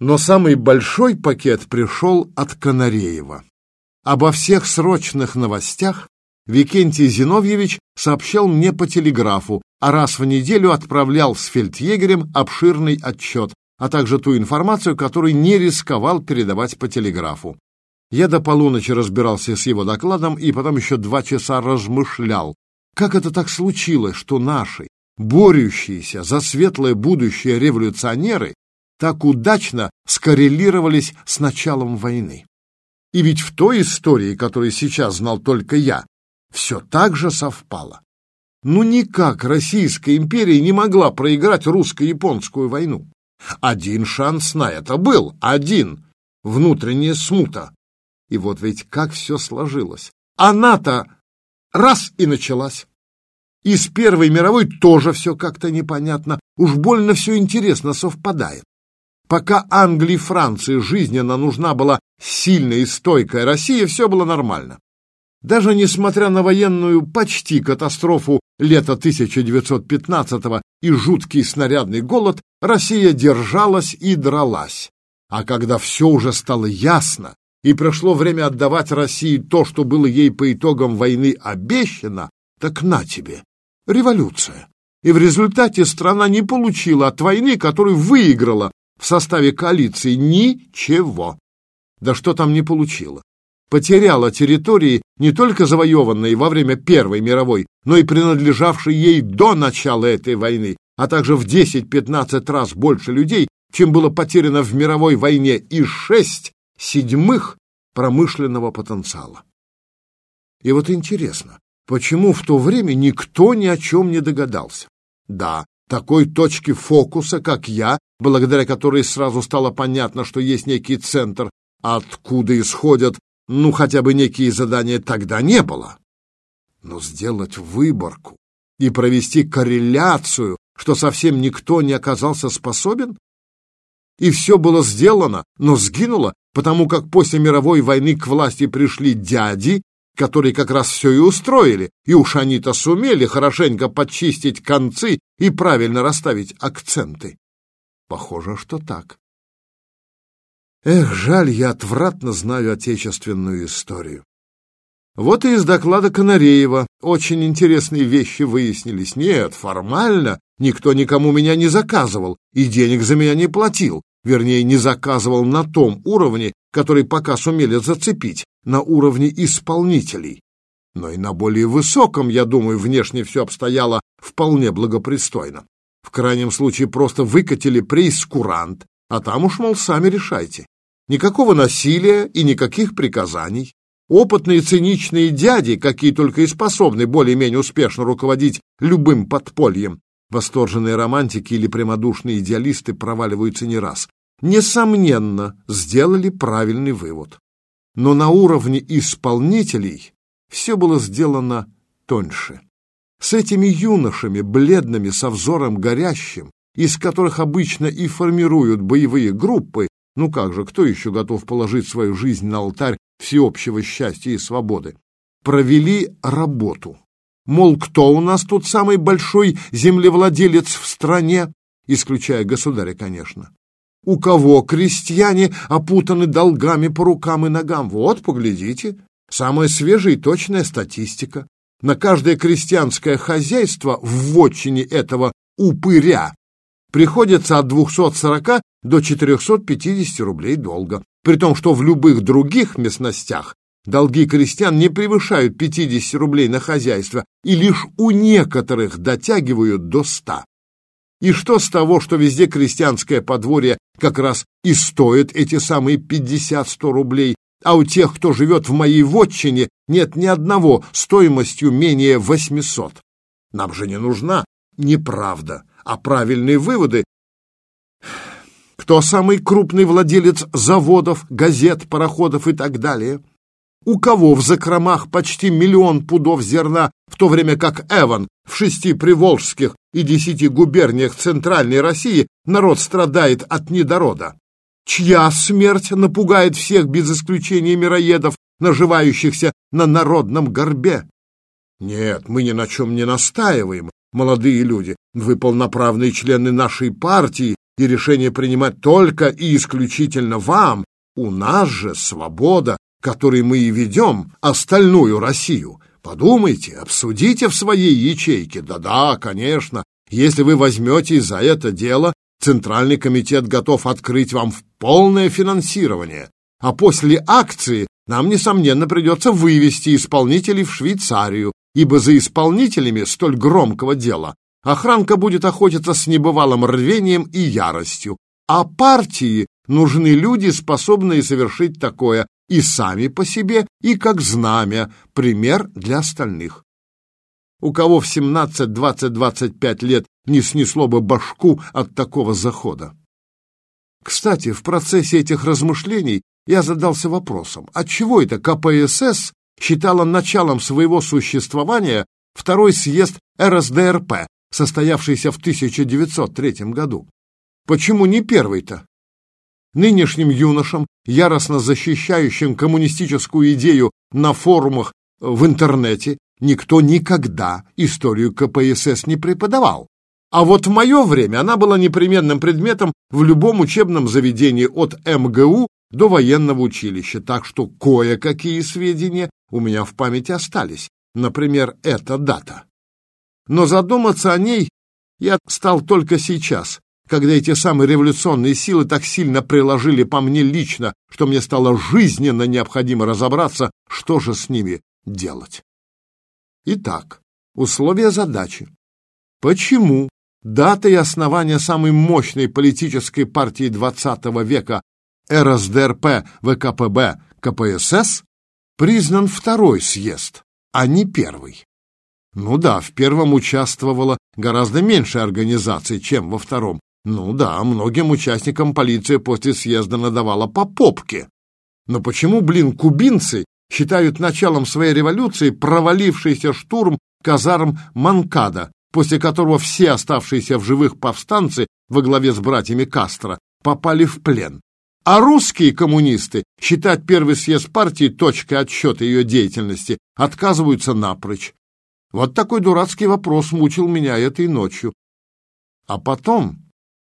Но самый большой пакет пришел от Канареева. Обо всех срочных новостях Викентий Зиновьевич сообщал мне по телеграфу, а раз в неделю отправлял с фельдъегерем обширный отчет, а также ту информацию, которую не рисковал передавать по телеграфу. Я до полуночи разбирался с его докладом и потом еще два часа размышлял, как это так случилось, что наши, борющиеся за светлое будущее революционеры, так удачно скоррелировались с началом войны. И ведь в той истории, которую сейчас знал только я, все так же совпало. Ну никак Российская империя не могла проиграть русско-японскую войну. Один шанс на это был, один. Внутренняя смута. И вот ведь как все сложилось. Она-то раз и началась. И с Первой мировой тоже все как-то непонятно. Уж больно все интересно совпадает. Пока Англии и Франции жизненно нужна была сильная и стойкая Россия, все было нормально. Даже несмотря на военную почти катастрофу лета 1915 и жуткий снарядный голод, Россия держалась и дралась. А когда все уже стало ясно, и пришло время отдавать России то, что было ей по итогам войны обещано, так на тебе, революция. И в результате страна не получила от войны, которую выиграла в составе коалиции, ничего. Да что там не получила? Потеряла территории, не только завоеванные во время Первой мировой, но и принадлежавшие ей до начала этой войны, а также в 10-15 раз больше людей, чем было потеряно в мировой войне, и шесть седьмых промышленного потенциала. И вот интересно, почему в то время никто ни о чем не догадался? Да, такой точки фокуса, как я, благодаря которой сразу стало понятно, что есть некий центр, откуда исходят, ну, хотя бы некие задания, тогда не было. Но сделать выборку и провести корреляцию, что совсем никто не оказался способен? И все было сделано, но сгинуло, потому как после мировой войны к власти пришли дяди, которые как раз все и устроили, и уж они-то сумели хорошенько подчистить концы и правильно расставить акценты. Похоже, что так. Эх, жаль, я отвратно знаю отечественную историю. Вот и из доклада Канареева очень интересные вещи выяснились. Нет, формально никто никому меня не заказывал и денег за меня не платил. Вернее, не заказывал на том уровне, который пока сумели зацепить, на уровне исполнителей. Но и на более высоком, я думаю, внешне все обстояло вполне благопристойно. В крайнем случае просто выкатили прейскурант, а там уж, мол, сами решайте. Никакого насилия и никаких приказаний. Опытные циничные дяди, какие только и способны более-менее успешно руководить любым подпольем, восторженные романтики или прямодушные идеалисты проваливаются не раз, несомненно, сделали правильный вывод. Но на уровне исполнителей все было сделано тоньше. С этими юношами, бледными, со взором горящим, из которых обычно и формируют боевые группы, ну как же, кто еще готов положить свою жизнь на алтарь всеобщего счастья и свободы, провели работу. Мол, кто у нас тут самый большой землевладелец в стране, исключая государя, конечно. У кого крестьяне опутаны долгами по рукам и ногам? Вот, поглядите, самая свежая и точная статистика. На каждое крестьянское хозяйство в вотчине этого упыря приходится от 240 до 450 рублей долга, при том, что в любых других местностях долги крестьян не превышают 50 рублей на хозяйство и лишь у некоторых дотягивают до 100. И что с того, что везде крестьянское подворье как раз и стоит эти самые 50-100 рублей, а у тех, кто живет в моей вотчине, нет ни одного стоимостью менее 800. Нам же не нужна неправда, а правильные выводы. Кто самый крупный владелец заводов, газет, пароходов и так далее? У кого в закромах почти миллион пудов зерна, в то время как Эван в шести приволжских и десяти губерниях Центральной России народ страдает от недорода? Чья смерть напугает всех без исключения мироедов, наживающихся на народном горбе? Нет, мы ни на чем не настаиваем, молодые люди, вы полноправные члены нашей партии, и решение принимать только и исключительно вам. У нас же свобода, которой мы и ведем остальную Россию. Подумайте, обсудите в своей ячейке. Да-да, конечно, если вы возьметесь за это дело, Центральный комитет готов открыть вам в полное финансирование. А после акции нам, несомненно, придется вывести исполнителей в Швейцарию, ибо за исполнителями столь громкого дела охранка будет охотиться с небывалым рвением и яростью, а партии нужны люди, способные совершить такое и сами по себе, и как знамя, пример для остальных. У кого в 17, 20, 25 лет не снесло бы башку от такого захода? Кстати, в процессе этих размышлений я задался вопросом, отчего это КПСС считала началом своего существования второй съезд РСДРП, состоявшийся в 1903 году? Почему не первый-то? Нынешним юношам, яростно защищающим коммунистическую идею на форумах в интернете, никто никогда историю КПСС не преподавал. А вот в мое время она была непременным предметом в любом учебном заведении от МГУ до военного училища, так что кое-какие сведения у меня в памяти остались. Например, эта дата. Но задуматься о ней я стал только сейчас, когда эти самые революционные силы так сильно приложили по мне лично, что мне стало жизненно необходимо разобраться, что же с ними делать. Итак, условия задачи. Почему дата и основание самой мощной политической партии XX века РСДРП, ВКПБ, КПСС признан второй съезд, а не первый? Ну да, в первом участвовало гораздо меньше организаций, чем во втором. Ну да, многим участникам полиция после съезда надавала по попке. Но почему, блин, кубинцы считают началом своей революции провалившийся штурм казарм Манкада, после которого все оставшиеся в живых повстанцы во главе с братьями Кастро попали в плен. А русские коммунисты считать первый съезд партии точкой отсчета ее деятельности отказываются напрочь. Вот такой дурацкий вопрос мучил меня этой ночью. А потом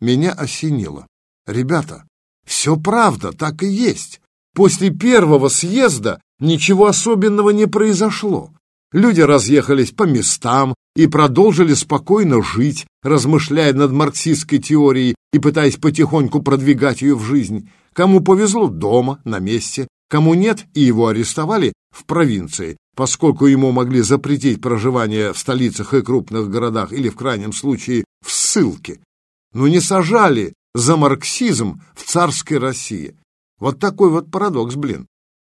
меня осенило. Ребята, все правда, так и есть. После первого съезда ничего особенного не произошло. Люди разъехались по местам и продолжили спокойно жить, размышляя над марксистской теорией и пытаясь потихоньку продвигать ее в жизнь. Кому повезло дома, на месте, кому нет, и его арестовали в провинции, поскольку ему могли запретить проживание в столицах и крупных городах или, в крайнем случае, в ссылке. Но не сажали за марксизм в царской России. Вот такой вот парадокс, блин.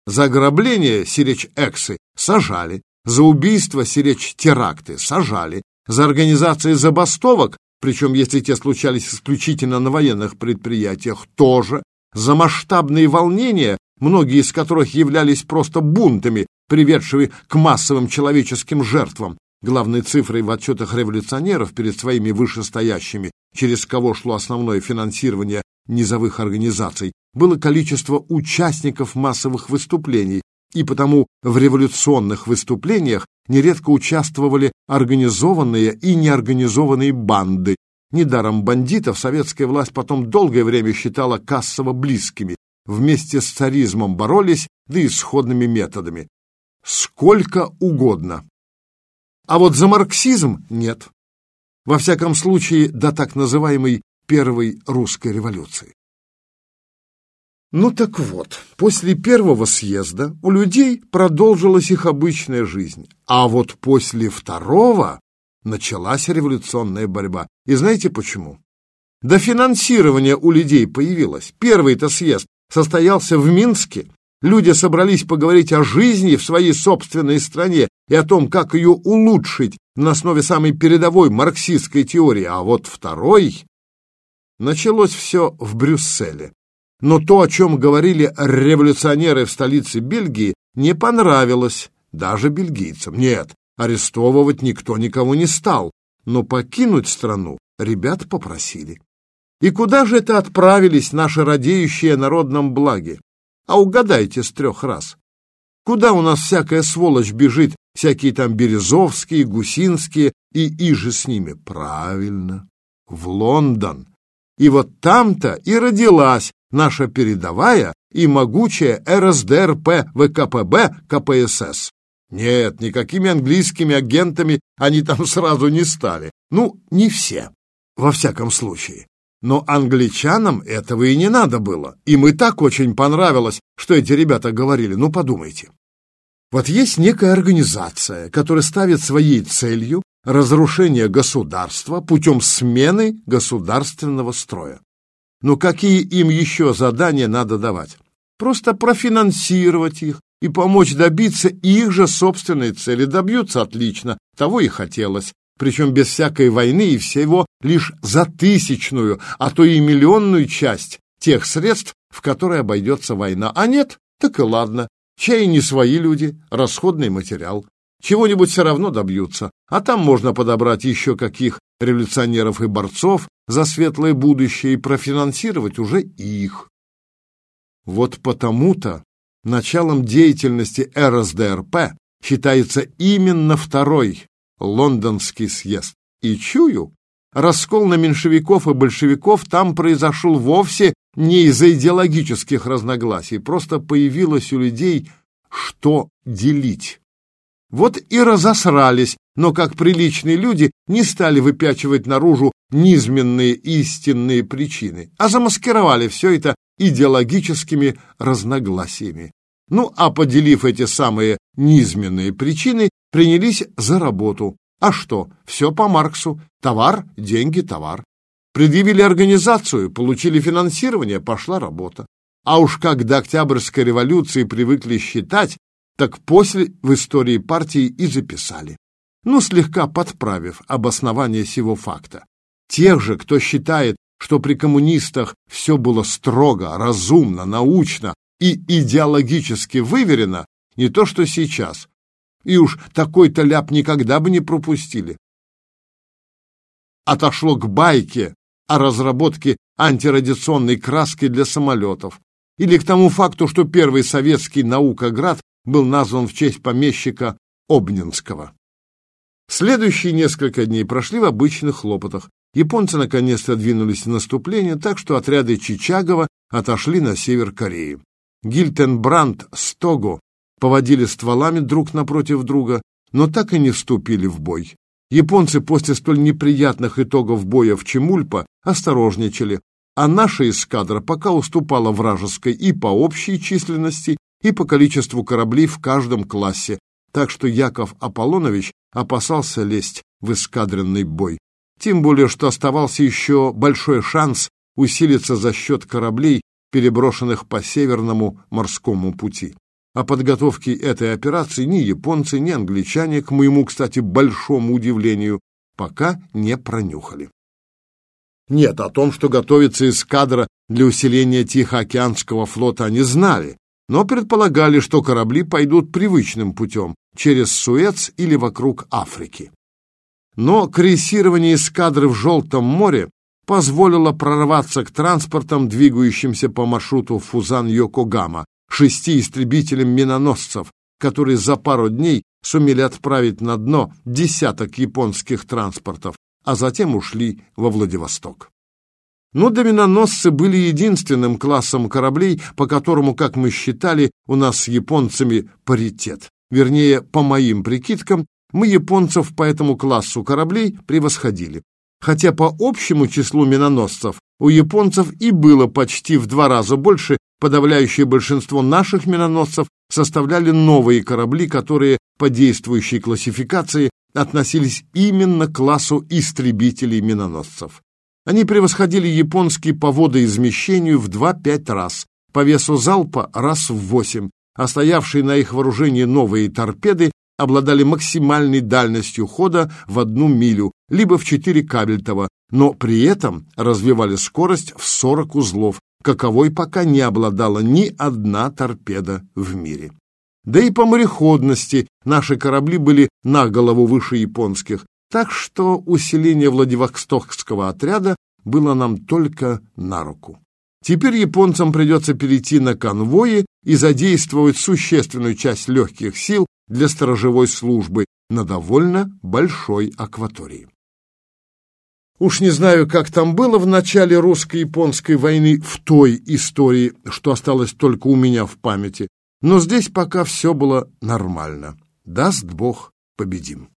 За ограбление сиречь эксы сажали, за убийство сиречь теракты сажали, за организацию забастовок, причем если те случались исключительно на военных предприятиях, тоже, за масштабные волнения, многие из которых являлись просто бунтами, приведшими к массовым человеческим жертвам, главной цифрой в отчетах революционеров перед своими вышестоящими, через кого шло основное финансирование низовых организаций, было количество участников массовых выступлений, и потому в революционных выступлениях нередко участвовали организованные и неорганизованные банды. Недаром бандитов советская власть потом долгое время считала кассово близкими, вместе с царизмом боролись, да и сходными методами. Сколько угодно. А вот за марксизм нет. Во всяком случае, до так называемой Первой русской революции. Ну так вот, после первого съезда у людей продолжилась их обычная жизнь, а вот после второго началась революционная борьба. И знаете почему? До финансирования у людей появилось. Первый-то съезд состоялся в Минске. Люди собрались поговорить о жизни в своей собственной стране и о том, как ее улучшить на основе самой передовой марксистской теории. А вот второй... Началось все в Брюсселе. Но то, о чем говорили революционеры в столице Бельгии, не понравилось даже бельгийцам. Нет, арестовывать никто никого не стал, но покинуть страну ребят попросили. И куда же это отправились наши радеющие народном благе? А угадайте с трех раз. Куда у нас всякая сволочь бежит, всякие там Березовские, Гусинские и иже с ними? Правильно, в Лондон. И вот там-то и родилась наша передовая и могучая РСДРП ВКПБ КПСС. Нет, никакими английскими агентами они там сразу не стали. Ну, не все, во всяком случае. Но англичанам этого и не надо было. Им и так очень понравилось, что эти ребята говорили. Ну, подумайте. Вот есть некая организация, которая ставит своей целью разрушение государства путем смены государственного строя. Но какие им еще задания надо давать? Просто профинансировать их и помочь добиться их же собственной цели. Добьются отлично, того и хотелось. Причем без всякой войны и всего лишь за тысячную, а то и миллионную часть тех средств, в которые обойдется война. А нет, так и ладно. Чай не свои люди, расходный материал. Чего-нибудь все равно добьются, а там можно подобрать еще каких революционеров и борцов за светлое будущее и профинансировать уже их. Вот потому-то началом деятельности РСДРП считается именно второй лондонский съезд. И чую, раскол на меньшевиков и большевиков там произошел вовсе не из-за идеологических разногласий, просто появилось у людей что делить. Вот и разосрались, но как приличные люди не стали выпячивать наружу низменные истинные причины, а замаскировали все это идеологическими разногласиями. Ну, а поделив эти самые низменные причины, принялись за работу. А что? Все по Марксу. Товар, деньги, товар. Предъявили организацию, получили финансирование, пошла работа. А уж как до Октябрьской революции привыкли считать, так после в истории партии и записали. Ну, слегка подправив обоснование сего факта. Тех же, кто считает, что при коммунистах все было строго, разумно, научно и идеологически выверено, не то что сейчас. И уж такой-то ляп никогда бы не пропустили. Отошло к байке о разработке антирадиационной краски для самолетов или к тому факту, что первый советский наукоград был назван в честь помещика Обнинского. Следующие несколько дней прошли в обычных хлопотах. Японцы наконец-то двинулись в наступление, так что отряды Чичагова отошли на север Кореи. Гильтенбранд с Того поводили стволами друг напротив друга, но так и не вступили в бой. Японцы после столь неприятных итогов боя в Чемульпа осторожничали, а наша эскадра пока уступала вражеской и по общей численности, и по количеству кораблей в каждом классе, так что Яков Аполлонович опасался лезть в эскадренный бой. Тем более, что оставался еще большой шанс усилиться за счет кораблей, переброшенных по Северному морскому пути. О подготовке этой операции ни японцы, ни англичане, к моему, кстати, большому удивлению, пока не пронюхали. Нет, о том, что готовится эскадра для усиления Тихоокеанского флота, они знали, но предполагали, что корабли пойдут привычным путем, через Суэц или вокруг Африки. Но крейсирование эскадры в Желтом море позволило прорваться к транспортам, двигающимся по маршруту Фузан-Йокогама, шести истребителям миноносцев, которые за пару дней сумели отправить на дно десяток японских транспортов, а затем ушли во Владивосток. Но доминоносцы были единственным классом кораблей, по которому, как мы считали, у нас с японцами паритет. Вернее, по моим прикидкам, мы японцев по этому классу кораблей превосходили. Хотя по общему числу миноносцев у японцев и было почти в два раза больше, подавляющее большинство наших миноносцев составляли новые корабли, которые по действующей классификации относились именно к классу истребителей миноносцев. Они превосходили японские по водоизмещению в 2-5 раз, по весу залпа раз в 8, а стоявшие на их вооружении новые торпеды обладали максимальной дальностью хода в одну милю, либо в 4 кабельтова, но при этом развивали скорость в 40 узлов, каковой пока не обладала ни одна торпеда в мире. Да и по мореходности наши корабли были на голову выше японских, так что усиление Владивостокского отряда было нам только на руку. Теперь японцам придется перейти на конвои и задействовать существенную часть легких сил для сторожевой службы на довольно большой акватории. Уж не знаю, как там было в начале русско-японской войны, в той истории, что осталось только у меня в памяти, но здесь пока все было нормально. Даст Бог, победим.